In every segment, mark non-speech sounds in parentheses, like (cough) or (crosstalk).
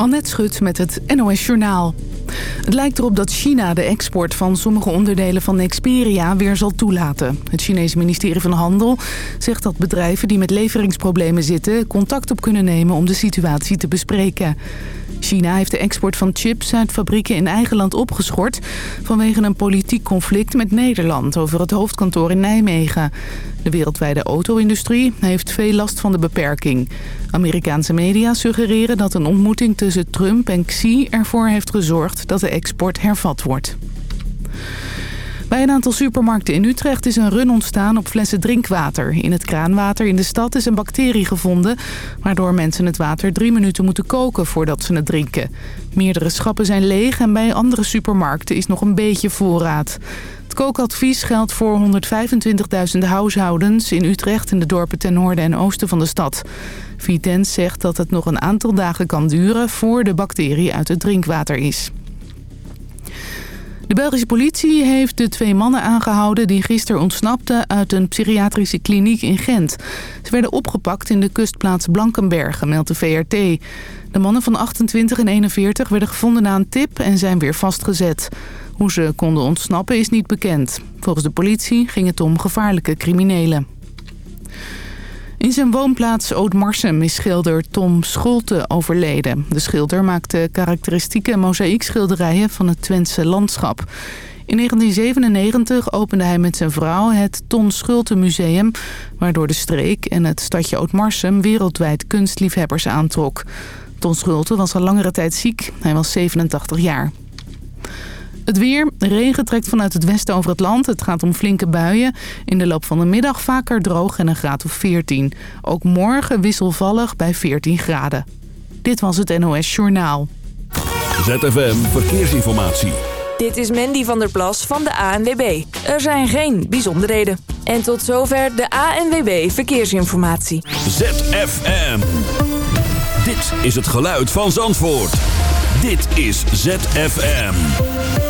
Annette Schut met het NOS Journaal. Het lijkt erop dat China de export van sommige onderdelen van Xperia weer zal toelaten. Het Chinese ministerie van Handel zegt dat bedrijven die met leveringsproblemen zitten... contact op kunnen nemen om de situatie te bespreken. China heeft de export van chips uit fabrieken in eigen land opgeschort... vanwege een politiek conflict met Nederland over het hoofdkantoor in Nijmegen. De wereldwijde auto-industrie heeft veel last van de beperking. Amerikaanse media suggereren dat een ontmoeting tussen Trump en Xi ervoor heeft gezorgd dat de export hervat wordt. Bij een aantal supermarkten in Utrecht is een run ontstaan op flessen drinkwater. In het kraanwater in de stad is een bacterie gevonden... waardoor mensen het water drie minuten moeten koken voordat ze het drinken. Meerdere schappen zijn leeg en bij andere supermarkten is nog een beetje voorraad. Het kookadvies geldt voor 125.000 huishoudens in Utrecht... en de dorpen ten noorden en oosten van de stad. Vitens zegt dat het nog een aantal dagen kan duren... voor de bacterie uit het drinkwater is. De Belgische politie heeft de twee mannen aangehouden... die gisteren ontsnapten uit een psychiatrische kliniek in Gent. Ze werden opgepakt in de kustplaats Blankenbergen, meldt de VRT. De mannen van 28 en 41 werden gevonden na een tip en zijn weer vastgezet. Hoe ze konden ontsnappen is niet bekend. Volgens de politie ging het om gevaarlijke criminelen. In zijn woonplaats Oudmarsum is schilder Tom Scholte overleden. De schilder maakte karakteristieke mozaïekschilderijen van het Twentse landschap. In 1997 opende hij met zijn vrouw het Ton Schulte Museum... waardoor de streek en het stadje Oudmarsum wereldwijd kunstliefhebbers aantrok. Ton Schulte was al langere tijd ziek. Hij was 87 jaar. Het weer. Regen trekt vanuit het westen over het land. Het gaat om flinke buien. In de loop van de middag vaker droog en een graad of 14. Ook morgen wisselvallig bij 14 graden. Dit was het NOS Journaal. ZFM Verkeersinformatie. Dit is Mandy van der Plas van de ANWB. Er zijn geen bijzonderheden. En tot zover de ANWB Verkeersinformatie. ZFM. Dit is het geluid van Zandvoort. Dit is ZFM.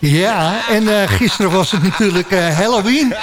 Ja, en uh, gisteren was het natuurlijk uh, Halloween.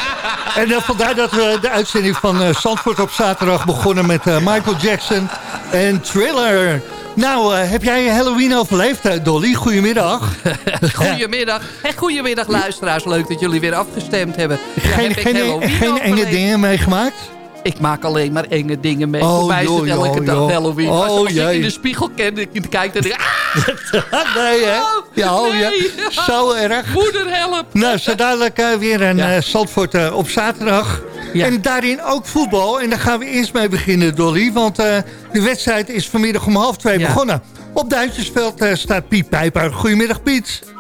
En uh, vandaar dat we de uitzending van Zandvoort op zaterdag begonnen met Michael Jackson en Thriller. Nou, heb jij Halloween overleefd, Dolly? Goedemiddag. (laughs) goedemiddag. En goedemiddag, luisteraars. Leuk dat jullie weer afgestemd hebben. Geen, geen, geen enge dingen meegemaakt? Ik maak alleen maar enge dingen mee. Oh, Voor mij is het elke dag. Halloween. Oh, als, als ik in de spiegel ik kijk en denk Ah! (laughs) nee, hè? Oh, ja, oh, ja. Zo erg. Moeder, help. Nou, zo dadelijk uh, weer een ja. uh, Zandvoort uh, op zaterdag. Ja. En daarin ook voetbal. En daar gaan we eerst mee beginnen, Dolly. Want de wedstrijd is vanmiddag om half twee ja. begonnen. Op Duitsersveld staat Piet Pijper. Goedemiddag, Piet.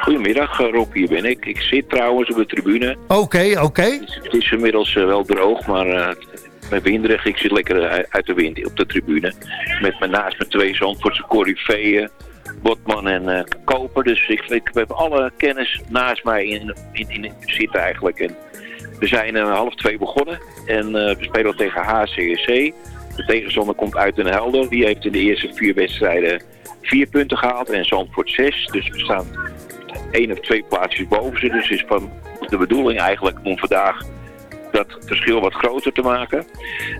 Goedemiddag, Rob, hier ben ik. Ik zit trouwens op de tribune. Oké, okay, oké. Okay. Het, het, is inmiddels uh, wel droog, maar uh, met winderig. Ik zit lekker uit de wind op de tribune. Met mijn naast mijn twee Zandvoortse corifeeën. Botman en uh, Koper. Dus ik, ik heb alle kennis naast mij in, in, in zitten eigenlijk. En we zijn uh, half twee begonnen. En uh, we spelen tegen HCSC. De tegenstander komt uit Den Helder. Die heeft in de eerste vier wedstrijden vier punten gehaald. En Zandvoort zes. Dus we staan één of twee plaatsjes boven ze. Dus is van de bedoeling eigenlijk om vandaag dat verschil wat groter te maken.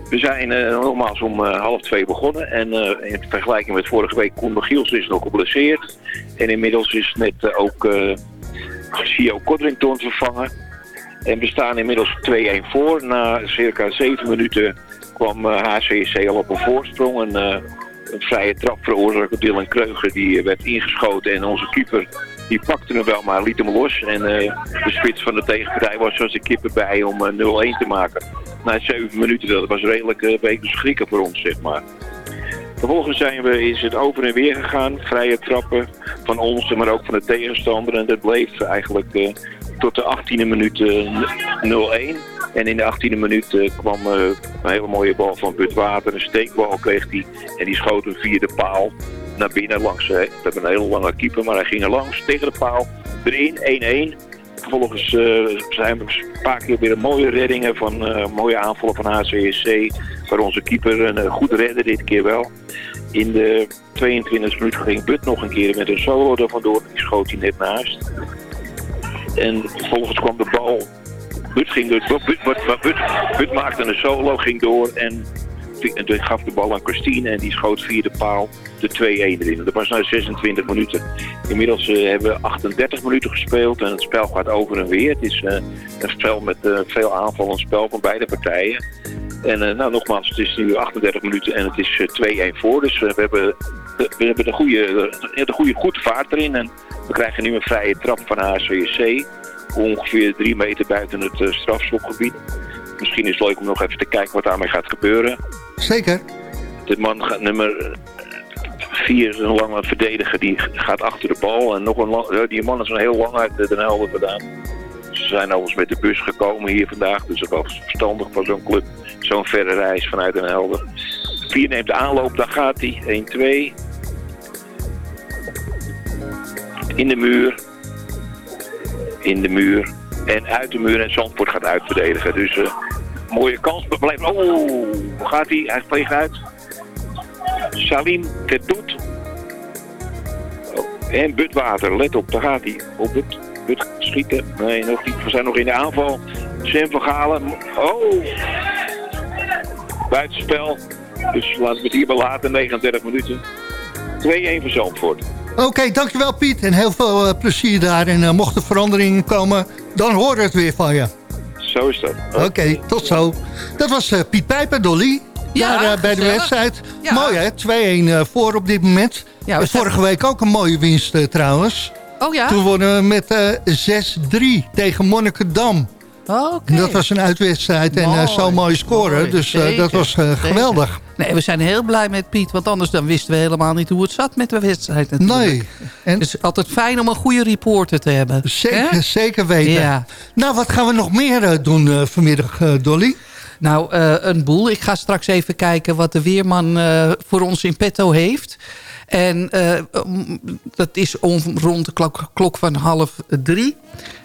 We zijn uh, nogmaals om uh, half twee begonnen. En uh, in vergelijking met vorige week, Koen Giels is nog geblesseerd. En inmiddels is net ook uh, Sio Codrington vervangen. En we staan inmiddels 2-1 voor. Na circa 7 minuten kwam HCC al op een voorsprong. En, een vrije trap veroorzaakt door Dylan Kreuger. Die werd ingeschoten en onze keeper die pakte hem wel, maar liet hem los. En uh, de spits van de tegenpartij was zoals de kippen bij om uh, 0-1 te maken. Na 7 minuten, dat was redelijk uh, een schrikken voor ons, zeg maar. Vervolgens zijn we, is het over en weer gegaan. Vrije trappen van ons, maar ook van de tegenstander. En dat bleef eigenlijk uh, tot de 18e minuut 0-1. En in de 18e minuut uh, kwam uh, een hele mooie bal van Butwater. Een steekbal kreeg hij en die schoot een vierde paal naar binnen langs. Hè. We een hele lange keeper, maar hij ging er langs tegen de paal. Erin, 1-1. Vervolgens uh, zijn we een paar keer weer mooie reddingen van mooie aanvallen van HCSC. Waar onze keeper een goed redde dit keer wel. In de 22e minuut ging But nog een keer met een solo er vandoor. Die schoot hij net naast. En vervolgens kwam de bal. But ging door. But, maakte een solo, ging door en gaf de bal aan Christine en die schoot via de paal de 2-1 erin. Dat was na 26 minuten. Inmiddels uh, hebben we 38 minuten gespeeld en het spel gaat over en weer. Het is uh, een spel met uh, veel aanvallend spel van beide partijen. En nou, nogmaals, het is nu 38 minuten en het is 2-1 voor. Dus we hebben, we hebben de, goede, de goede goed vaart erin. En we krijgen nu een vrije trap van HCSC. Ongeveer drie meter buiten het strafschopgebied. Misschien is het leuk om nog even te kijken wat daarmee gaat gebeuren. Zeker. De man gaat nummer 4, een lange verdediger, die gaat achter de bal. En nog een lang, die man is een heel lang uit Den Helder gedaan. Ze zijn overigens met de bus gekomen hier vandaag. Dus dat was verstandig van zo'n club. Zo'n verre reis vanuit Den Helder. 4 neemt de aanloop, daar gaat hij. 1, 2. In de muur. In de muur. En uit de muur en Zandvoort gaat uitverdedigen. Dus uh, mooie kans. Blijft, oh, gaat hij? Hij vliegt uit. Salim Tertoet. En Budwater, let op, daar gaat hij. Op het But schieten. Nee, nog niet. We zijn nog in de aanval. Sam van. Oh! Buitenspel. Dus laten we het hierbij laten, 39 minuten. 2-1 voor Zandvoort. Oké, dankjewel Piet. En heel veel uh, plezier daar. En uh, mochten veranderingen komen, dan horen we het weer van je. Zo is dat. Oké, tot zo. Dat was uh, Piet Pijper, Dolly. Ja, daar bij de wedstrijd. Ja. Mooi hè, 2-1 voor op dit moment. Ja, vorige week ook een mooie winst trouwens. Oh ja? Toen wonnen we met 6-3 tegen Monnikendam. Oh, okay. Dat was een uitwedstrijd en uh, zo'n mooie score. dus uh, dat was uh, geweldig. Nee, we zijn heel blij met Piet. Want anders dan wisten we helemaal niet hoe het zat met de wedstrijd natuurlijk. Nee. En... Het is altijd fijn om een goede reporter te hebben. Zeker, zeker weten. Ja. Nou, wat gaan we nog meer doen vanmiddag, Dolly? Nou, een boel. Ik ga straks even kijken wat de weerman voor ons in petto heeft. En uh, dat is om, rond de klok, klok, van half drie.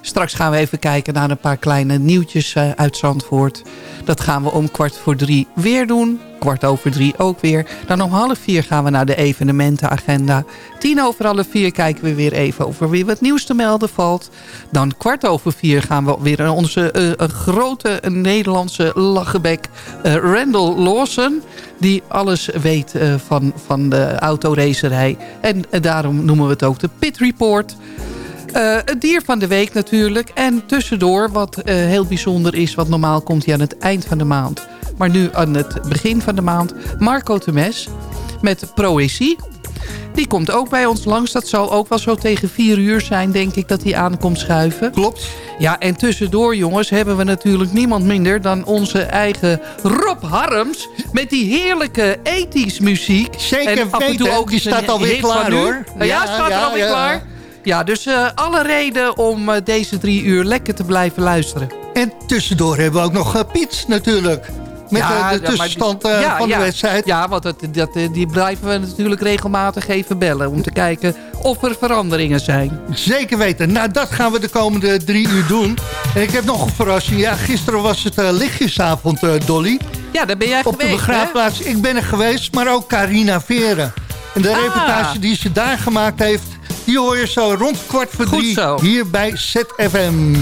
Straks gaan we even kijken naar een paar kleine nieuwtjes uh, uit Zandvoort. Dat gaan we om kwart voor drie weer doen kwart over drie ook weer. Dan om half vier gaan we naar de evenementenagenda. Tien over half vier kijken we weer even over wie wat nieuws te melden valt. Dan kwart over vier gaan we weer naar onze uh, grote Nederlandse lachenbek uh, Randall Lawson. Die alles weet van, van de autoracerij. En daarom noemen we het ook de Pit Report... Uh, het dier van de week natuurlijk. En tussendoor, wat heel bijzonder is... wat normaal komt hij aan het eind van de maand maar nu aan het begin van de maand Marco Temes met Proëzie. Die komt ook bij ons langs. Dat zal ook wel zo tegen vier uur zijn, denk ik, dat hij aankomt schuiven. Klopt. Ja, en tussendoor, jongens, hebben we natuurlijk niemand minder... dan onze eigen Rob Harms... met die heerlijke ethisch muziek. Zeker en af en toe ook die staat alweer klaar, hoor. Ja, ja, staat er alweer ja. klaar. Ja, dus uh, alle reden om uh, deze drie uur lekker te blijven luisteren. En tussendoor hebben we ook nog uh, Piet natuurlijk. Met ja, de, de tussenstand ja, uh, van de wedstrijd. Ja, want dat, dat, die blijven we natuurlijk regelmatig even bellen. Om te kijken of er veranderingen zijn. Zeker weten. Nou, dat gaan we de komende drie uur doen. En ik heb nog een verrassing. Ja, gisteren was het uh, lichtjesavond, uh, Dolly. Ja, daar ben jij Op geweest, Op de begraafplaats. Ik ben er geweest, maar ook Carina Veren. En de ah. reportage die ze daar gemaakt heeft... die hoor je zo rond kwart voor Goed drie zo. hier bij ZFM.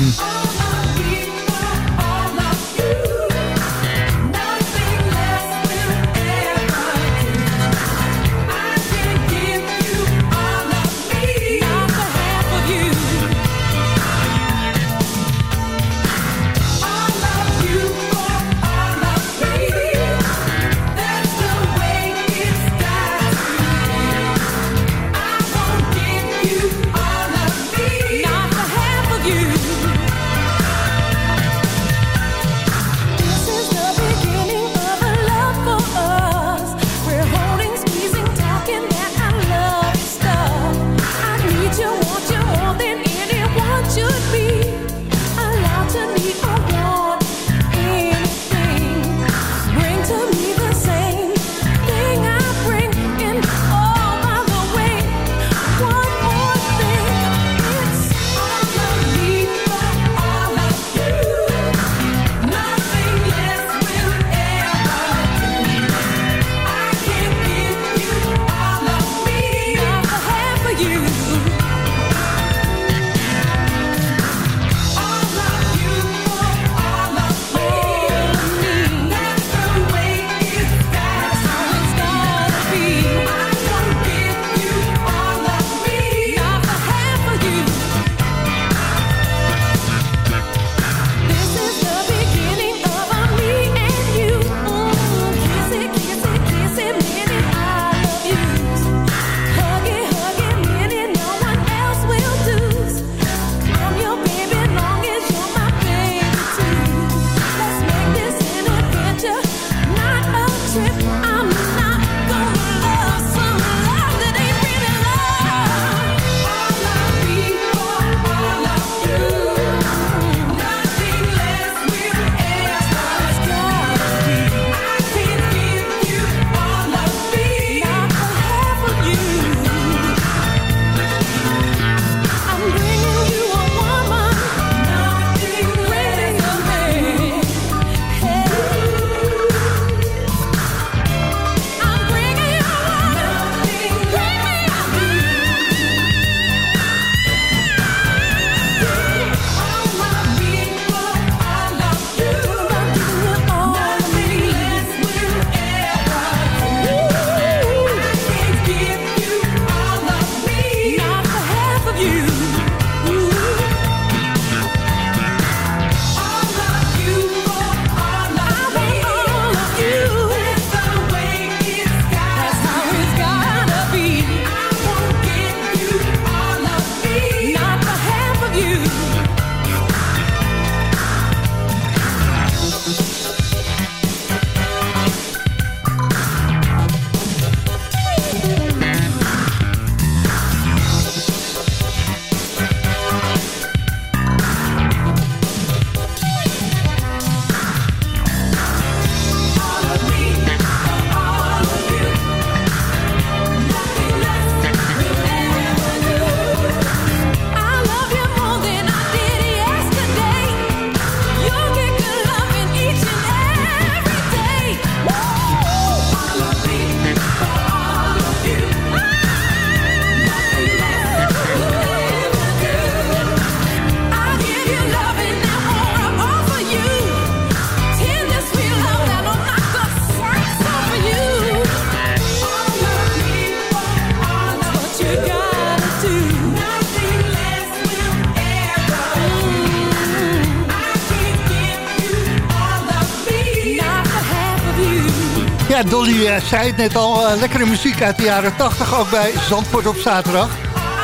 Dolly uh, zei het net al. Uh, lekkere muziek uit de jaren 80, ook bij Zandvoort op zaterdag.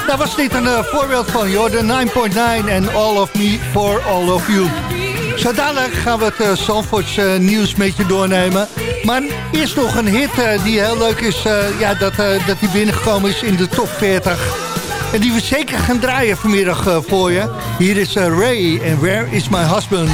Daar was dit een uh, voorbeeld van, joh. De 9.9 en All of Me for All of You. Zo gaan we het Zandvoorts nieuws met je doornemen. Maar eerst nog een hit die heel leuk is. ja, dat, dat die binnengekomen is in de top 40. En die we zeker gaan draaien vanmiddag voor je. Hier is Ray en Where is My Husband?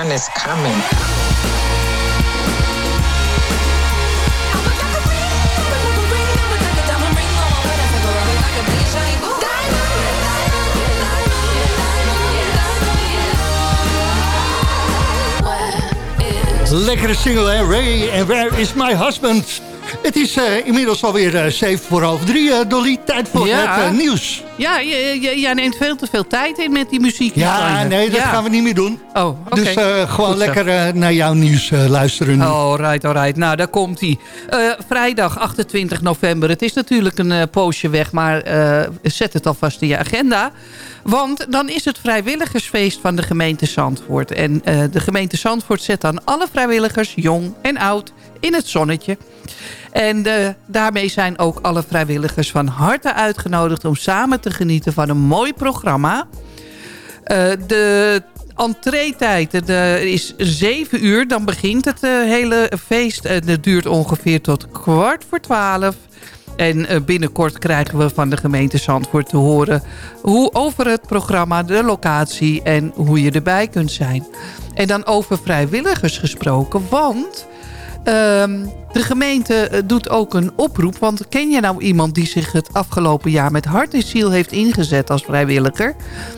Is coming. Lekkere single, hè? Ray and Where is My Husband? Het is uh, inmiddels alweer uh, 7 voor half drie, uh, Dolly. Tijd voor ja. het nieuws. Ja, jij neemt veel te veel tijd in met die muziek. Ja, nee, dat gaan we niet meer doen. Oh, okay. Dus gewoon Goed lekker naar jouw nieuws luisteren nu. Oh, right, alright. Nou, daar komt hij. vrijdag 28 november. Het is natuurlijk een poosje weg, maar zet het alvast in je agenda. Want dan is het vrijwilligersfeest van de gemeente Zandvoort. En de gemeente Zandvoort zet dan alle vrijwilligers, jong en oud, in het zonnetje. En uh, daarmee zijn ook alle vrijwilligers van harte uitgenodigd... om samen te genieten van een mooi programma. Uh, de entreetijd is 7 uur. Dan begint het uh, hele feest. En het duurt ongeveer tot kwart voor twaalf. En binnenkort krijgen we van de gemeente Zandvoort te horen... hoe over het programma, de locatie en hoe je erbij kunt zijn. En dan over vrijwilligers gesproken, want... Um, de gemeente eh, doet ook een oproep. Want ken je nou iemand die zich het afgelopen jaar met hart en ziel heeft ingezet als vrijwilliger?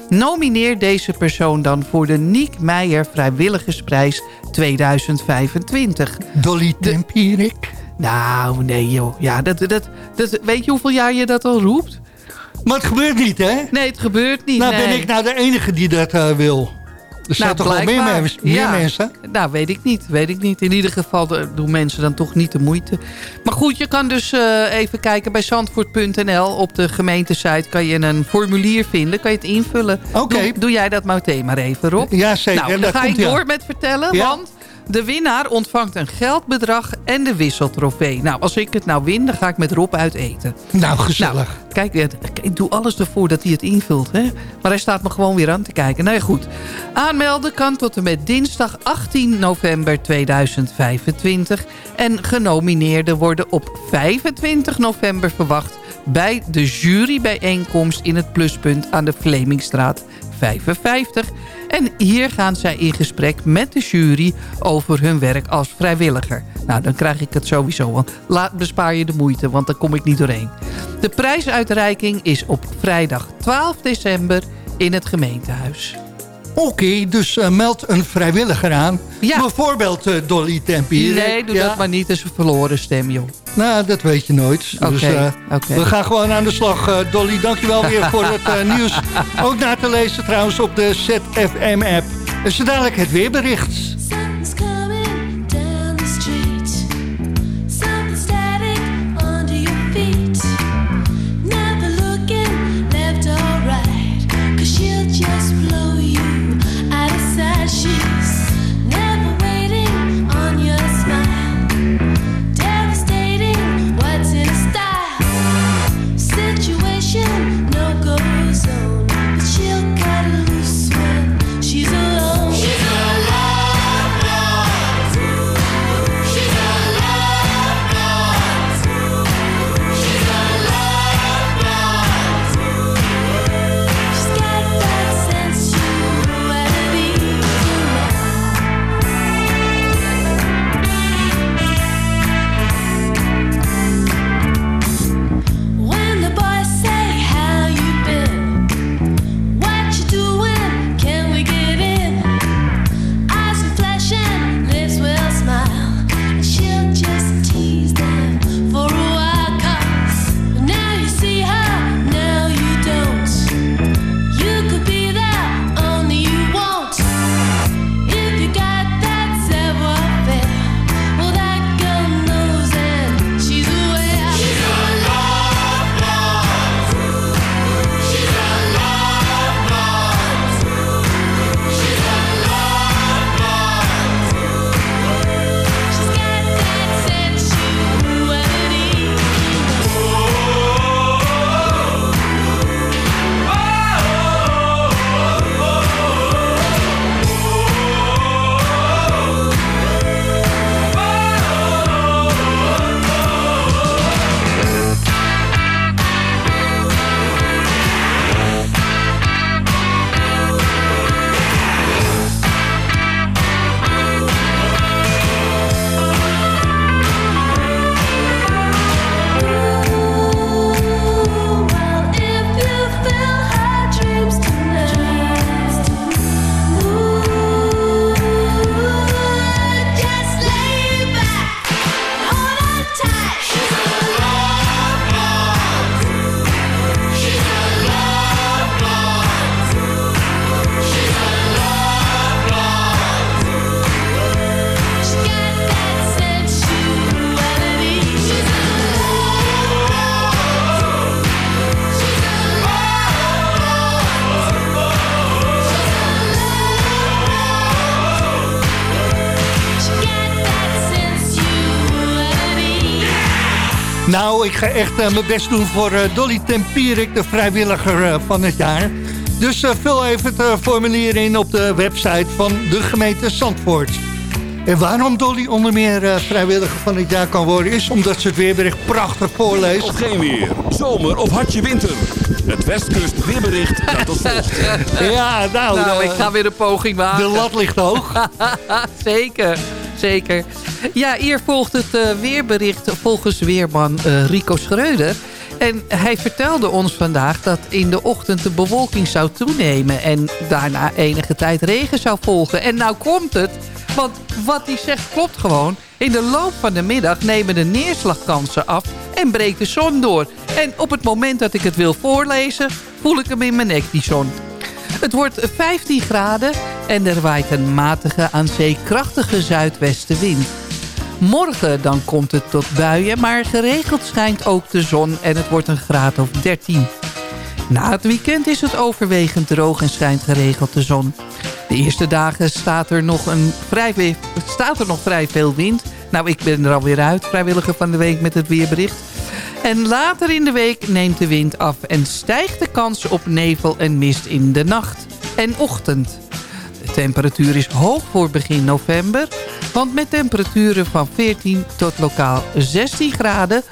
Nomineer deze persoon dan voor de Niek Meijer Vrijwilligersprijs 2025. Dolly Tempierik? Nou, nee joh. Ja, dat, dat, dat, weet je hoeveel jaar je dat al roept? Maar het gebeurt niet, hè? Nee, het gebeurt niet. Nou, ben ik nou de enige die dat uh, wil. Er zijn Nou, toch wel meer, mens- meer Ja. mensen? Nou, weet ik niet. Weet ik niet. In ieder geval doen mensen dan toch niet de moeite. Maar goed, je kan dus eh, even kijken bij zandvoort.nl. Op de gemeentesite kan je een formulier vinden. Kan je het invullen. Oké. Doe, doe jij dat meteen maar even, Rob. Ja, zeker. Nou, dan ga ik komt door met vertellen. Ja. Want de winnaar ontvangt een geldbedrag en de wisseltrofee. Nou, als ik het nou win, dan ga ik met Rob uit eten. Nou, gezellig. Nou, kijk, eh, ik doe alles ervoor dat hij het invult. Hè? Maar hij staat me gewoon weer aan te kijken. Nou ja, goed. Aanmelden kan tot en met dinsdag 18 november 2025. En genomineerden worden op 25 november verwacht... bij de jurybijeenkomst in het Pluspunt aan de Vlemingstraat 55. En hier gaan zij in gesprek met de jury over hun werk als vrijwilliger. Nou, dan krijg ik het sowieso. wel. Laat, bespaar je de moeite, want dan kom ik niet doorheen. De prijsuitreiking is op vrijdag 12 december in het gemeentehuis. Oké, dus eh, meld een vrijwilliger aan. Ja. Bijvoorbeeld eh, Dolly Tempier. Nee, doe Ja. dat maar niet. Dat is een verloren stem, joh. Nou, dat weet je nooit. Dus, eh. We gaan gewoon aan de slag, eh, Dolly. Dankjewel weer voor het eh, (laughs) nieuws. Ook na te lezen trouwens op de ZFM-app. En zo dadelijk het weerbericht. Nou, ik ga echt eh, mijn best doen voor eh, Dolly Tempierik, de vrijwilliger eh, van het jaar. Dus vul even het formulier in op de website van de gemeente Zandvoort. En waarom Dolly onder meer vrijwilliger van het jaar kan worden... is omdat ze het weerbericht prachtig voorleest. Of geen weer. Zomer of hartje winter. Het Westkust weerbericht gaat volgt. (laughs) Ja, nou, Nou, ik ga weer een poging maken. de lat ligt hoog. (laughs) zeker, zeker. Ja, hier volgt het weerbericht volgens weerman eh, Rico Schreuder. En hij vertelde ons vandaag dat in de ochtend de bewolking zou toenemen... en daarna enige tijd regen zou volgen. En nou komt het, want wat hij zegt klopt gewoon. In de loop van de middag nemen de neerslagkansen af en breekt de zon door. En op het moment dat ik het wil voorlezen, voel ik hem in mijn nek, die zon. Het wordt 15 graden En er waait een matige aan zee krachtige zuidwestenwind. Morgen dan komt het tot buien, maar geregeld schijnt ook de zon en het wordt een graad of 13. Na het weekend is het overwegend droog en schijnt geregeld de zon. De eerste dagen staat er nog, een vrij, staat er nog vrij veel wind. Nou, ik ben er alweer uit, vrijwilliger van de week met het weerbericht. En later in de week neemt de wind af en stijgt de kans op nevel en mist in de nacht en ochtend. De temperatuur is hoog voor begin november. Want met temperaturen van 14 tot lokaal 16 graden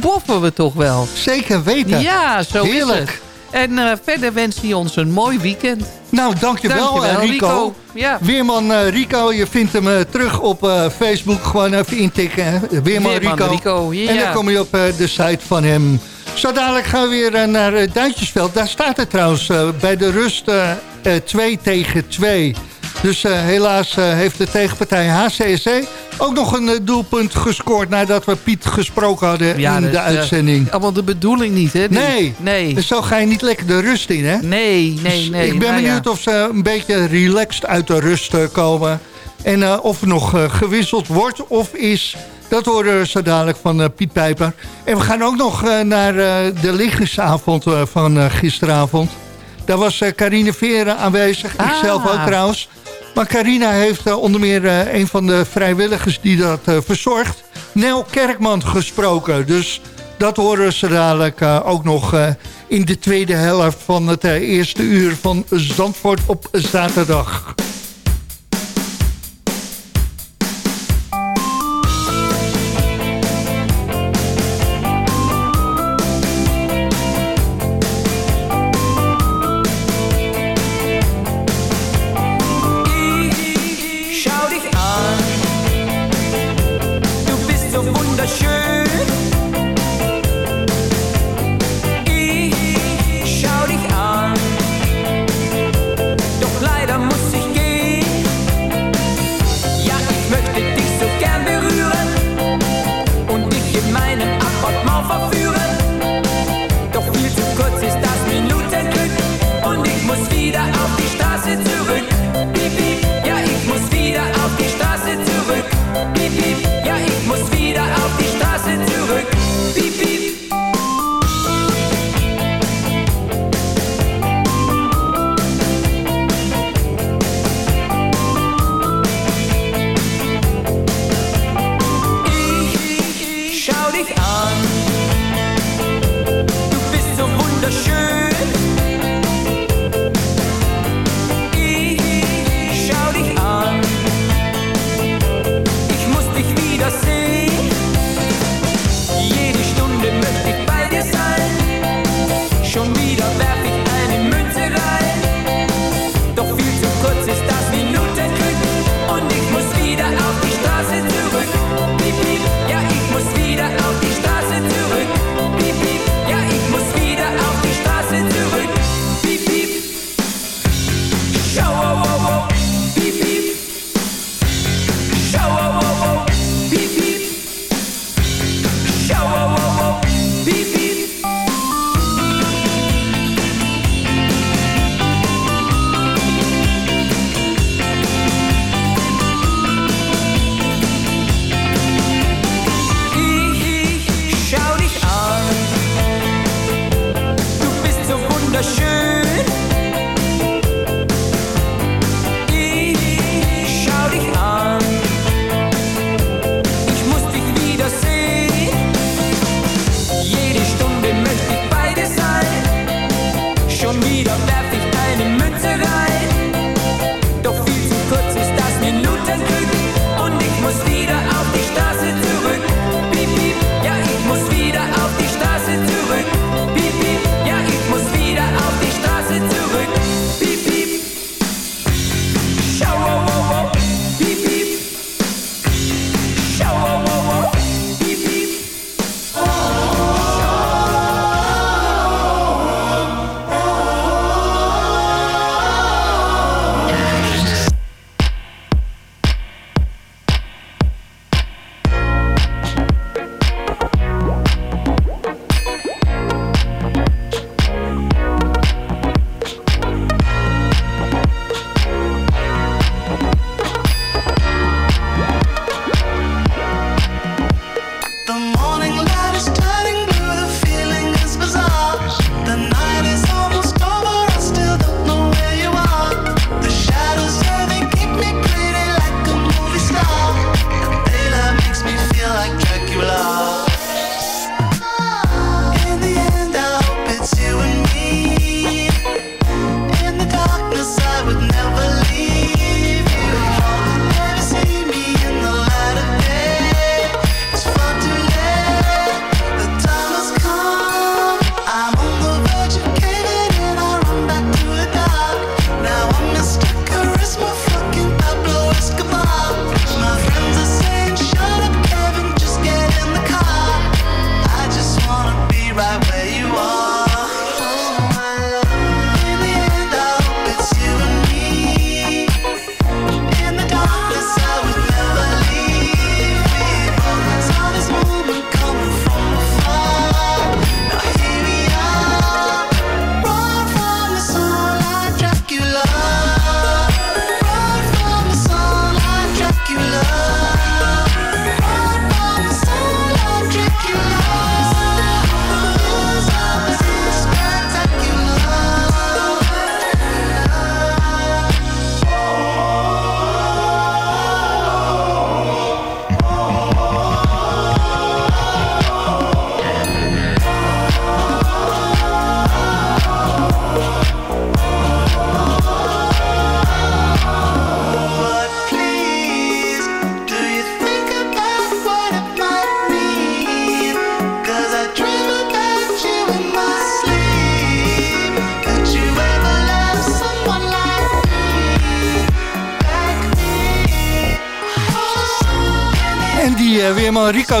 boffen we toch wel. Zeker weten. Ja, zo Heerlijk. is het. En eh, verder wenst hij ons een mooi weekend. Nou, dankjewel, Dankjewel, eh, Rico. Rico. Ja. Weerman eh, Rico, je vindt hem terug op Facebook. Gewoon even intikken. Weerman, Weerman Rico. Rico, ja. En dan kom je op de site van hem. Zo dadelijk gaan we weer eh, naar eh, Duintjesveld. Daar staat het trouwens eh, bij de rust eh, eh, 2 tegen 2. Dus helaas heeft de tegenpartij HCSC ook nog een doelpunt gescoord... nadat we Piet gesproken hadden Ja, in de uitzending. Allemaal de bedoeling niet, hè? Die- Nee. Nee. Dus zo ga je niet lekker de rust in, hè? Nee, nee, Dus nee. ik ben Nou ja. benieuwd of ze een beetje relaxed uit de rust komen. En of er nog gewisseld wordt of is... Dat horen we zo dadelijk van eh, Piet Pijper. En we gaan ook nog eh, naar eh, de liggingsavond eh, van gisteravond. Daar was Carine Veren aanwezig. Ah. Ikzelf ook trouwens. Maar Carina heeft onder meer een van de vrijwilligers die dat verzorgt... Nel Kerkman gesproken. Dus dat horen ze dadelijk ook nog in de tweede helft van het eerste uur van Zandvoort op zaterdag.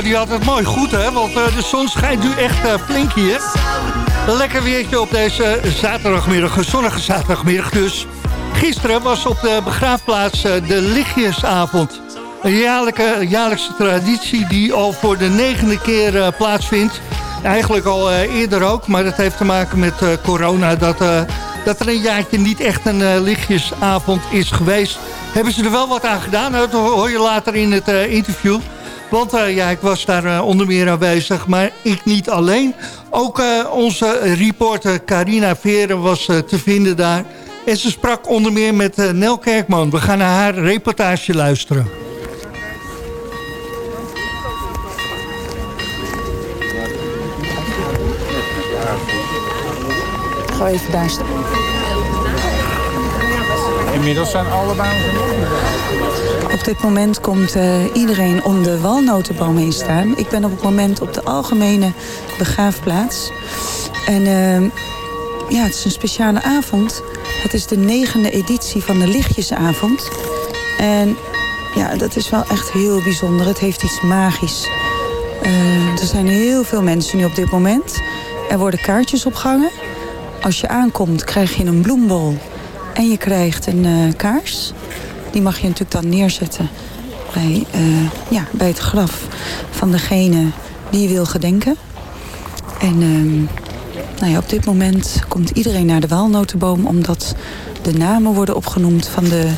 Die had het mooi goed, hè? Want eh, de zon schijnt nu echt eh, flink hier. Lekker weertje op deze zaterdagmiddag, zonnige zaterdagmiddag dus. Gisteren was op de begraafplaats eh, de lichtjesavond. Een jaarlijke, jaarlijkse traditie die al voor de negende keer plaatsvindt. Eigenlijk al eerder ook, maar dat heeft te maken met corona... Dat, dat er een jaartje niet echt een lichtjesavond is geweest. Hebben ze er wel wat aan gedaan? Dat hoor je later in het interview. Want eh, ja, ik was daar eh, onder meer aanwezig, maar ik niet alleen. Ook eh, onze reporter Carina Veren was eh, te vinden daar. En ze sprak onder meer met Nel Kerkman. We gaan naar haar reportage luisteren. Ga even daar staan. Inmiddels zijn alle banen Op dit moment komt eh, iedereen om de walnotenboom heen staan. Ik ben op het moment op de algemene begraafplaats. En eh, ja, het is een speciale avond. Het is de negende editie van de Lichtjesavond. En ja, dat is wel echt heel bijzonder. Het heeft iets magisch. Eh, er zijn heel veel mensen nu op dit moment. Er worden kaartjes opgehangen. Als je aankomt krijg je een bloembol. En je krijgt een eh, kaars. Die mag je natuurlijk dan neerzetten bij, eh, ja, bij het graf van degene die je wil gedenken. En ehm, nou ja, op dit moment komt iedereen naar de walnotenboom... omdat de namen worden opgenoemd van de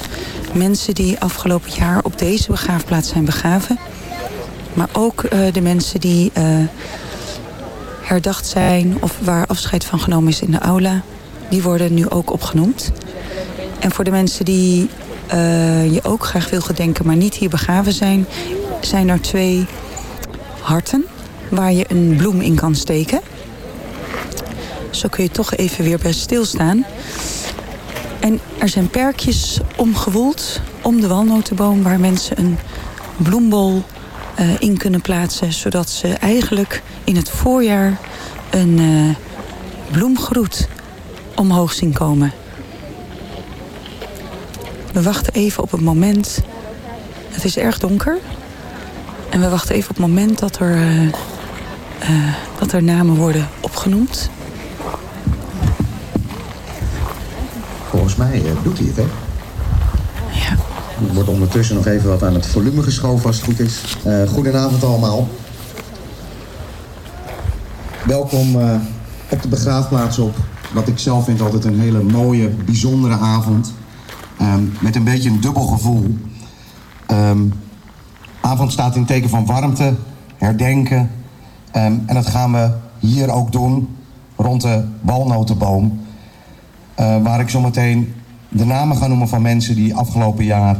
mensen die afgelopen jaar op deze begraafplaats zijn begraven. Maar ook eh, de mensen die eh, herdacht zijn of waar afscheid van genomen is in de aula. Die worden nu ook opgenoemd. En voor de mensen die eh, je ook graag wil gedenken, maar niet hier begraven zijn, zijn er twee harten waar je een bloem in kan steken. Zo kun je toch even weer bij stilstaan. En er zijn perkjes omgewoeld om de walnotenboom waar mensen een bloembol eh, in kunnen plaatsen, zodat ze eigenlijk in het voorjaar een eh, bloemgroet omhoog zien komen. We wachten even op het moment. Het is erg donker. En we wachten even op het moment dat er, eh, eh, dat er namen worden opgenoemd. Volgens mij eh, doet hij het, hè? Ja. Er wordt ondertussen nog even wat aan het volume geschoven als het goed is. Goedenavond allemaal. Welkom op de begraafplaats op. Wat ik zelf vind altijd een hele mooie, bijzondere avond. Ehm, met een beetje een dubbel gevoel. Ehm, avond staat in teken van warmte, herdenken. Ehm, en dat gaan we hier ook doen, rond de walnotenboom. Eh, waar ik zometeen de namen ga noemen van mensen die afgelopen jaar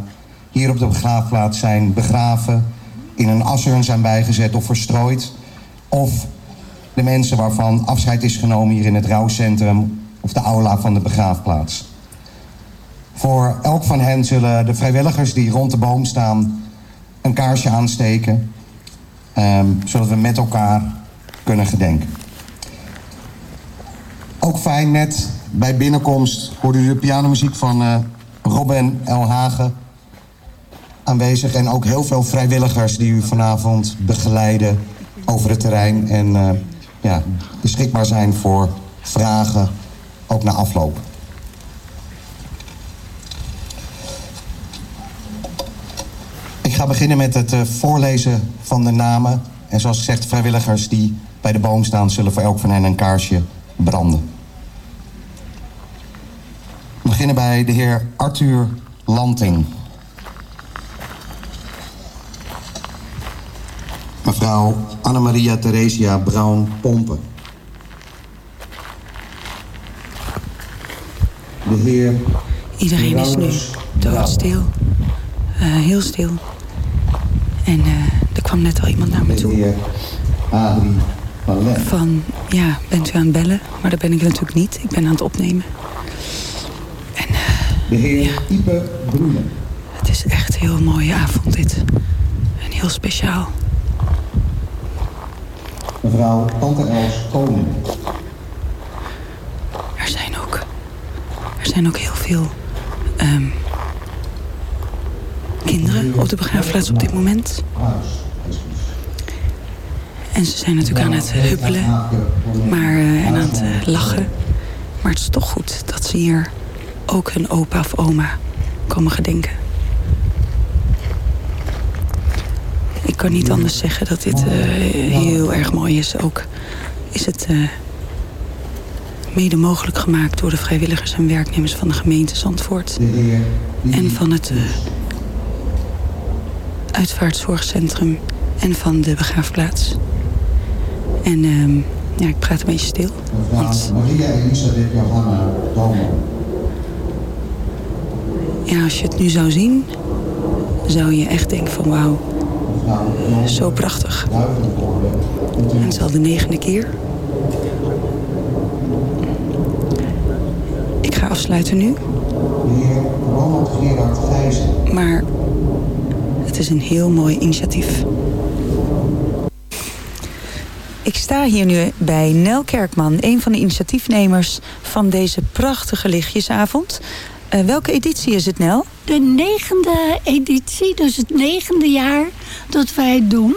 hier op de begraafplaats zijn begraven, in een assurn zijn bijgezet of verstrooid. Of de mensen waarvan afscheid is genomen hier in het rouwcentrum of de aula van de begraafplaats. Voor elk van hen zullen de vrijwilligers die rond de boom staan een kaarsje aansteken, ehm, zodat we met elkaar kunnen gedenken. Ook fijn, net bij binnenkomst hoorde u de pianomuziek van eh, Robin. Hagen aanwezig. En ook heel veel vrijwilligers die u vanavond begeleiden over het terrein. En eh, ja, beschikbaar zijn voor vragen, ook na afloop. Ga beginnen met het eh, voorlezen van de namen. En zoals gezegd, vrijwilligers die bij de boom staan... zullen voor elk van hen een kaarsje branden. We beginnen bij de heer Arthur Lanting. Mevrouw Annemaria Theresia Brown-Pompen. De heer... Iedereen is nu doodstil. Eh, heel stil. En eh, er kwam net al iemand naar me De toe. van ja, bent u aan het bellen? Maar dat ben ik natuurlijk niet. Ik ben aan het opnemen. De heer Ipe Broenen. Het is echt een heel mooie avond dit. En heel speciaal. Mevrouw Tante Els Koning. Er zijn ook, er zijn ook heel veel ehm, kinderen op de begraafplaats op dit moment. En ze zijn natuurlijk aan het huppelen maar, eh, en aan het eh, lachen. Maar het is toch goed dat ze hier ook hun opa of oma komen gedenken. Ik kan niet anders zeggen dat dit eh, heel erg mooi is. Ook is het eh, mede mogelijk gemaakt door de vrijwilligers en werknemers van de gemeente Zandvoort. En van het eh, uitvaartzorgcentrum en van de begraafplaats. En ehm, ja, ik praat een beetje stil. Want Maria Elisabeth Johanna ja, als je het nu zou zien, zou je echt denken van wauw, zo prachtig. En het is al de negende keer. Ik ga afsluiten nu. Maar het is een heel mooi initiatief. Ik sta hier nu bij Nel Kerkman, een van de initiatiefnemers van deze prachtige lichtjesavond. Eh, welke editie is het, Nel? De negende editie, dus het negende jaar dat wij het doen.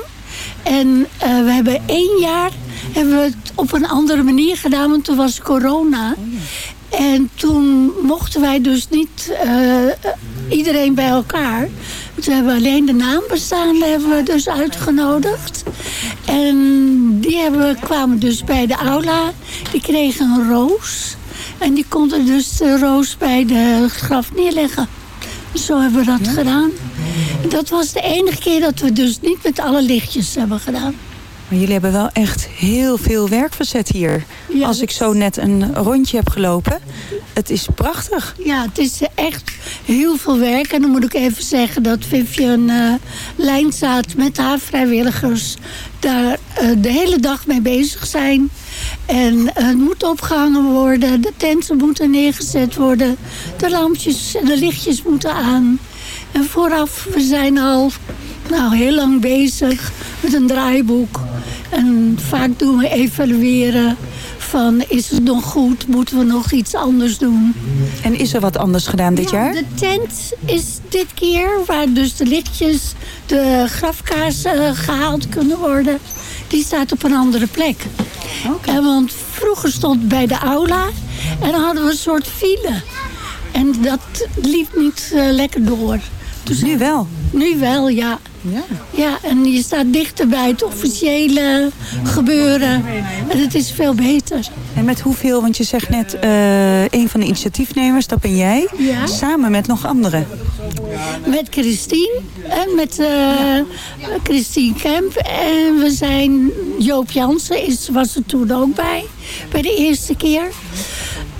En eh, we hebben één jaar hebben we het op een andere manier gedaan, want toen was corona. En toen mochten wij dus niet eh, iedereen bij elkaar. Toen hebben alleen de naambestaanden hebben we dus uitgenodigd. En die hebben, kwamen dus bij de aula. Die kregen een roos. En die konden dus de roos bij de graf neerleggen. Zo hebben we dat gedaan. Dat was de enige keer dat we dus niet met alle lichtjes hebben gedaan. Maar jullie hebben wel echt heel veel werk verzet hier. Ja, Als ik zo net een rondje heb gelopen. Het is prachtig. Ja, het is echt heel veel werk. En dan moet ik even zeggen dat Vivian uh, Lijnzaad met haar vrijwilligers daar uh, de hele dag mee bezig zijn. En uh, het moet opgehangen worden, de tenten moeten neergezet worden, de lampjes en de lichtjes moeten aan. En vooraf, we zijn al nou, heel lang bezig met een draaiboek. En vaak doen we evalueren van is het nog goed, moeten we nog iets anders doen. En is er wat anders gedaan dit ja, jaar? De tent is dit keer, waar dus de lichtjes, de grafkaarsen gehaald kunnen worden, die staat op een andere plek. Okay. En want vroeger stond bij de aula en dan hadden we een soort file. En dat liep niet uh, lekker door. Dus nu wel? Nu wel, ja. Ja. ja, en je staat dichter bij het officiële gebeuren. En het is veel beter. En met hoeveel, want je zegt net uh, een van de initiatiefnemers, dat ben jij. Ja. Samen met nog anderen. Met Christine en met uh, Christine Kemp. En we zijn, Joop Jansen is, was er toen ook bij, bij de eerste keer.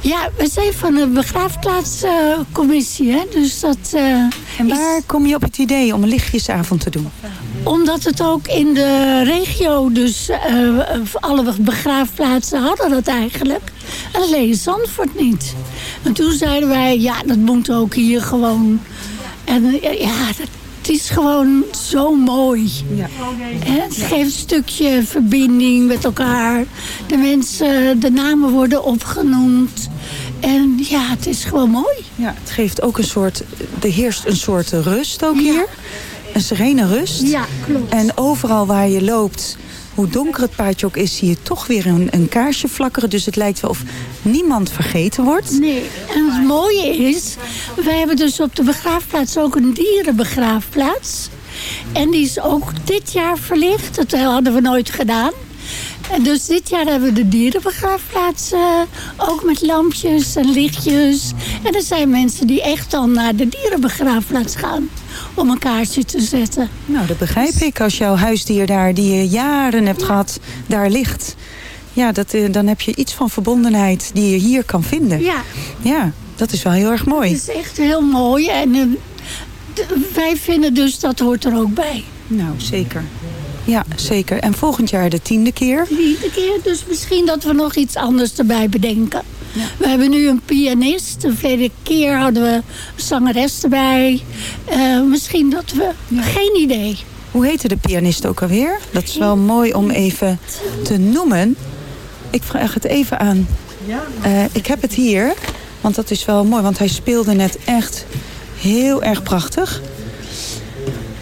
Ja, we zijn van de begraafplaatscommissie. Uh, dus dat, uh, en waar is... kom je op het idee om een lichtjesavond te doen? Omdat het ook in de regio, dus uh, alle begraafplaatsen hadden dat eigenlijk. En alleen Zandvoort niet. En toen zeiden wij, ja, dat moet ook hier gewoon. En ja, dat, is gewoon zo mooi. Ja. Het geeft een stukje verbinding met elkaar. De mensen, de namen worden opgenoemd. En ja, het is gewoon mooi. Ja, het geeft ook een soort, er heerst een soort rust ook ja. hier. Een serene rust. Ja, klopt. En overal waar je loopt, hoe donker het paadje ook is, zie je toch weer een, een kaarsje flakkeren. Dus het lijkt wel of niemand vergeten wordt. Nee, en het mooie is, wij hebben dus op de begraafplaats ook een dierenbegraafplaats. En die is ook dit jaar verlicht. Dat hadden we nooit gedaan. En dus dit jaar hebben we de dierenbegraafplaats uh, ook met lampjes en lichtjes. En er zijn mensen die echt dan naar de dierenbegraafplaats gaan om een kaartje te zetten. Nou, dat begrijp ik. Als jouw huisdier daar, die je jaren hebt ja. gehad, daar ligt. Ja, dat, uh, dan heb je iets van verbondenheid die je hier kan vinden. Ja. Ja, dat is wel heel erg mooi. Het is echt heel mooi. En uh, wij vinden dus dat hoort er ook bij. Nou, zeker. Ja, zeker. En volgend jaar de tiende keer? Tiende keer, dus misschien dat we nog iets anders erbij bedenken. Ja. We hebben nu een pianist. De vorige keer hadden we een zangeres erbij. Uh, misschien dat we... Ja. Geen idee. Hoe heette de pianist ook alweer? Dat is wel mooi om even te noemen. Ik vraag het even aan. Uh, ik heb het hier, want dat is wel mooi. Want hij speelde net echt heel erg prachtig.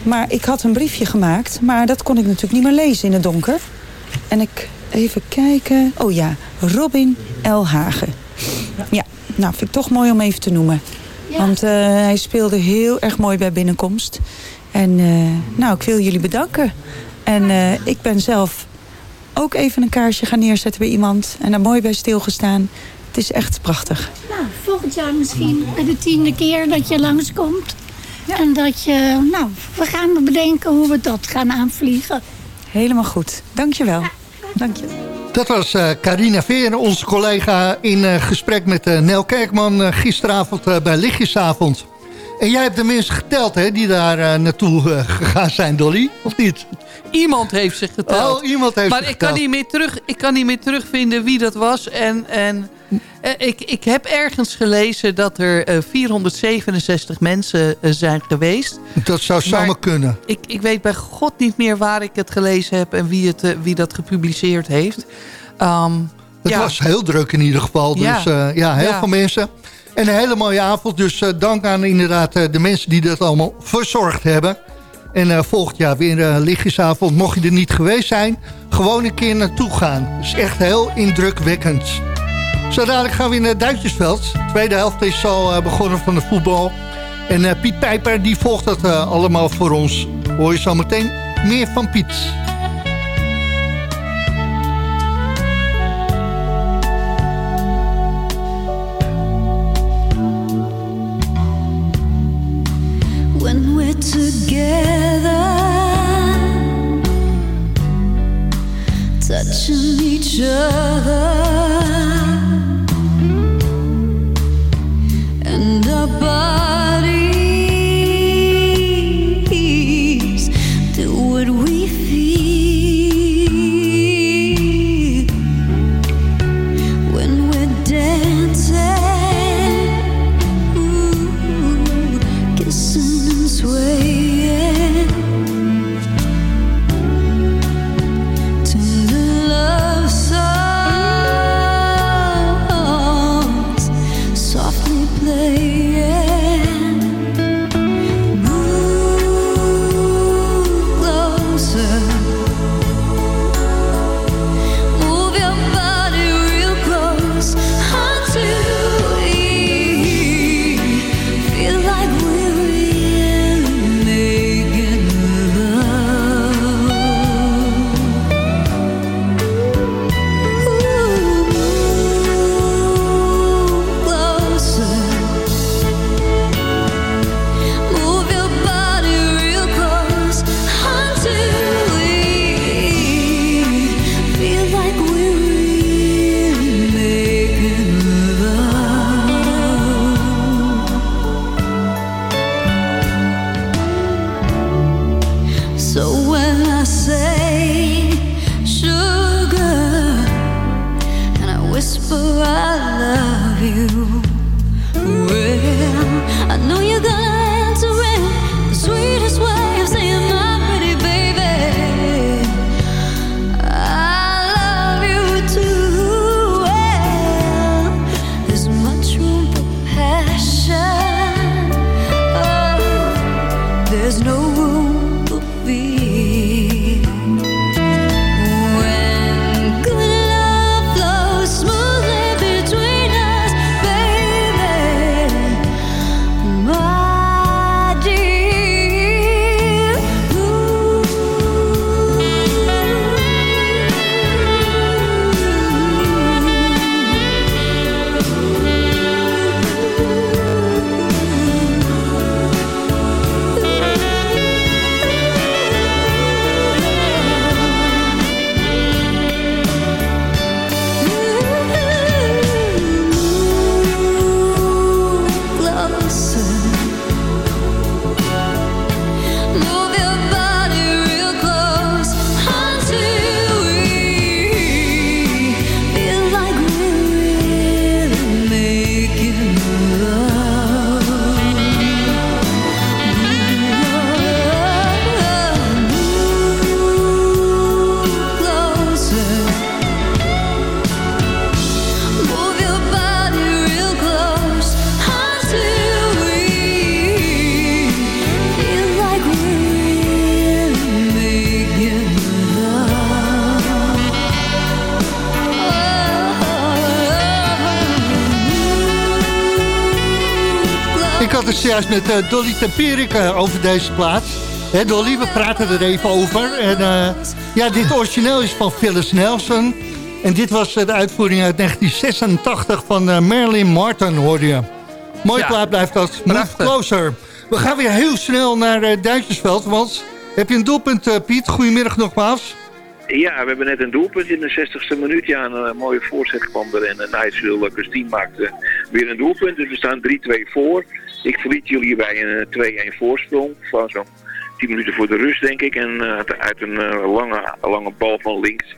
Maar ik had een briefje gemaakt, maar dat kon ik natuurlijk niet meer lezen in het donker. En ik even kijken. Oh ja, Robin L. Hagen. Ja, nou vind ik toch mooi om even te noemen. Want eh, hij speelde heel erg mooi bij binnenkomst. En eh, nou, ik wil jullie bedanken. En eh, ik ben zelf ook even een kaarsje gaan neerzetten bij iemand. En daar mooi bij stilgestaan. Het is echt prachtig. Nou, volgend jaar misschien de tiende keer dat je langskomt. En dat je, nou, we gaan bedenken hoe we dat gaan aanvliegen. Helemaal goed. Dankjewel. Dank je. Dat was eh, Carina Veer, onze collega, in eh, gesprek met eh, Nel Kerkman eh, gisteravond eh, bij Lichtjesavond. En jij hebt de mensen geteld hè, die daar eh, naartoe gegaan zijn, Dolly, of niet? Iemand heeft zich geteld. Oh, iemand heeft maar zich ik kan, geteld. niet meer terug, ik kan niet meer terugvinden wie dat was. En, en ik, ik heb ergens gelezen dat er eh, 467 mensen eh, zijn geweest. Dat zou zomaar kunnen. Ik, ik weet bij god niet meer waar ik het gelezen heb... en wie, het, eh, wie dat gepubliceerd heeft. Ehm, Het ja. was heel druk in ieder geval. Dus Ja. ja, ja heel Ja. veel mensen. En een hele mooie avond. Dus eh, dank aan inderdaad eh, de mensen die dat allemaal verzorgd hebben. En eh, volgend jaar weer een lichtjesavond. Mocht je er niet geweest zijn, gewoon een keer naartoe gaan. Het is echt heel indrukwekkend. Zo dadelijk gaan we in het Duitsersveld. De tweede helft is al eh, begonnen van de voetbal. En eh, Piet Pijper die volgt dat eh, allemaal voor ons. Hoor je zo meteen meer van Piet. Het zojuist met eh, Dolly Tempierik eh, over deze plaats. Hè Dolly, we praten er even over. En eh, ja, dit origineel is van Phyllis Nelson. En dit was de uitvoering uit 1986 van eh, Marilyn Martin, hoorde je. Mooi Ja. plaat blijft dat. Move closer. We gaan weer heel snel naar Duitsersveld, want heb je een doelpunt, eh, Piet? Goedemiddag nogmaals. Ja, we hebben net een doelpunt in de 60ste minuut. Ja, een mooie voorzet kwam er en Nijswil Christine maakte weer een doelpunt. Dus we staan 3-2 voor. Ik verliet jullie bij een eh, 2-1 voorsprong van zo'n 10 minuten voor de rust, denk ik. En eh, uit- uit een eh, lange, lange bal van links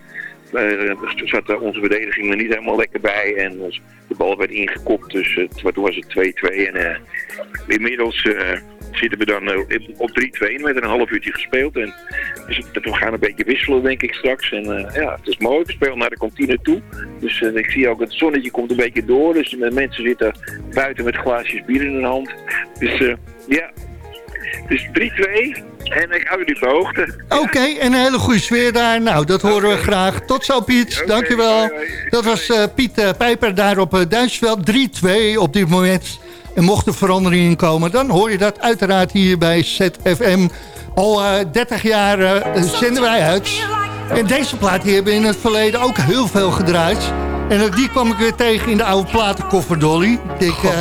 eh, zat eh, onze verdediging er niet helemaal lekker bij. En eh, de bal werd ingekopt, dus toen was het 2-2. En inmiddels zitten we dan op 3-2 met een half uurtje gespeeld. En dus het- we gaan een beetje wisselen, denk ik, straks. En ja, het is mooi. We spelen naar de kantine toe. Dus ik zie ook het zonnetje komt een beetje door. Dus de mensen zitten buiten met glaasjes bier in hun hand. Dus ja, dus 3-2. En ik hou jullie op de hoogte. Oké, en een hele goede sfeer daar. Nou, dat horen we graag. Tot zo, Piet. Dankjewel. Dat was eh, Piet eh, Pijper daar op uh, Duitsveld. 3-2 op dit moment. En mocht er verandering in komen, dan hoor je dat uiteraard hier bij ZFM. Al eh, 30 jaar eh, zenden wij uit. En deze plaat die hebben we in het verleden ook heel veel gedraaid. En ook die kwam ik weer tegen in de oude platenkoffer, Dolly. Ik eh,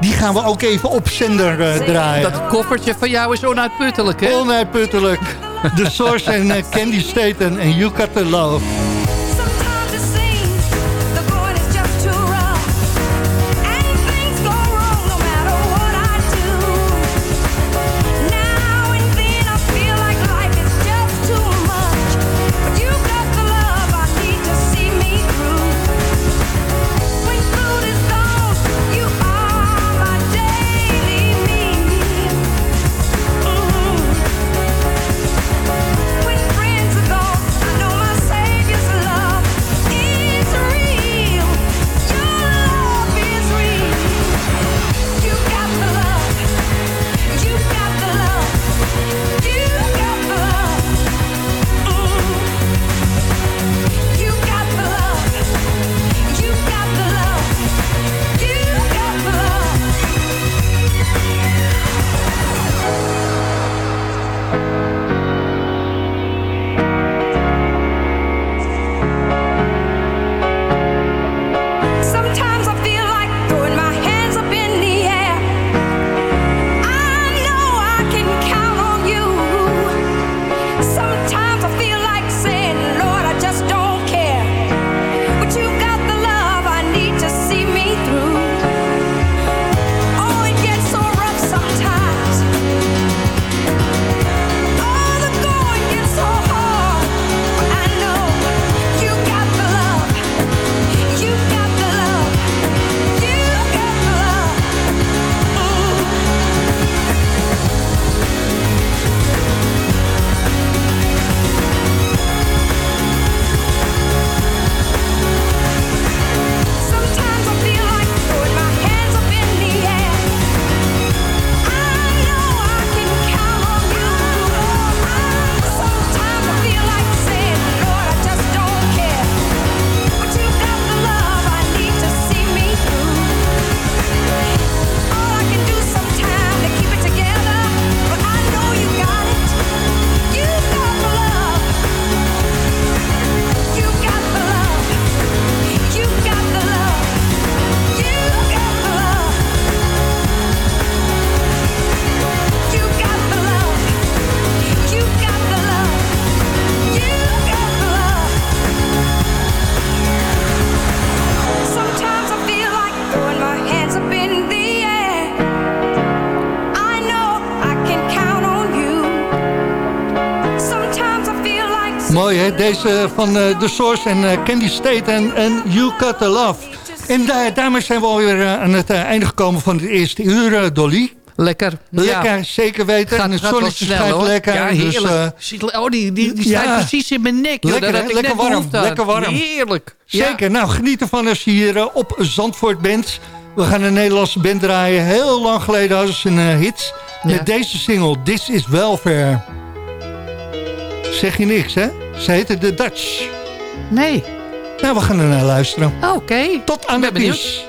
die gaan we ook even op zender eh, draaien. Dat koffertje van jou is onuitputtelijk, hè? Onuitputtelijk. The Source en eh, Candy Staten en You Got The Love. Deze van eh, The Source en eh, Candy State en, en You Got The Love. En daar, daarmee zijn we alweer eh, aan het einde gekomen van het eerste uur, Dolly. Lekker. Lekker, Ja. zeker weten. Gaat, en het gaat zonnetje snel, schijnt hoor. lekker. Ja, dus, heerlijk. Ziet- oh, die, die, die ja. staat precies in mijn nek. joh. Lekker, hè? lekker warm. Lekker warm. Heerlijk. Ja. Zeker. Nou, geniet ervan als je hier op Zandvoort bent. We gaan een Nederlandse band draaien. Heel lang geleden hadden ze een hit. Met deze single, This is Welfare. Zeg je niks, hè? Ze heette The Dutch. Nee. Nou, we gaan er naar luisteren. Oké. Tot aan de ben benieuwd.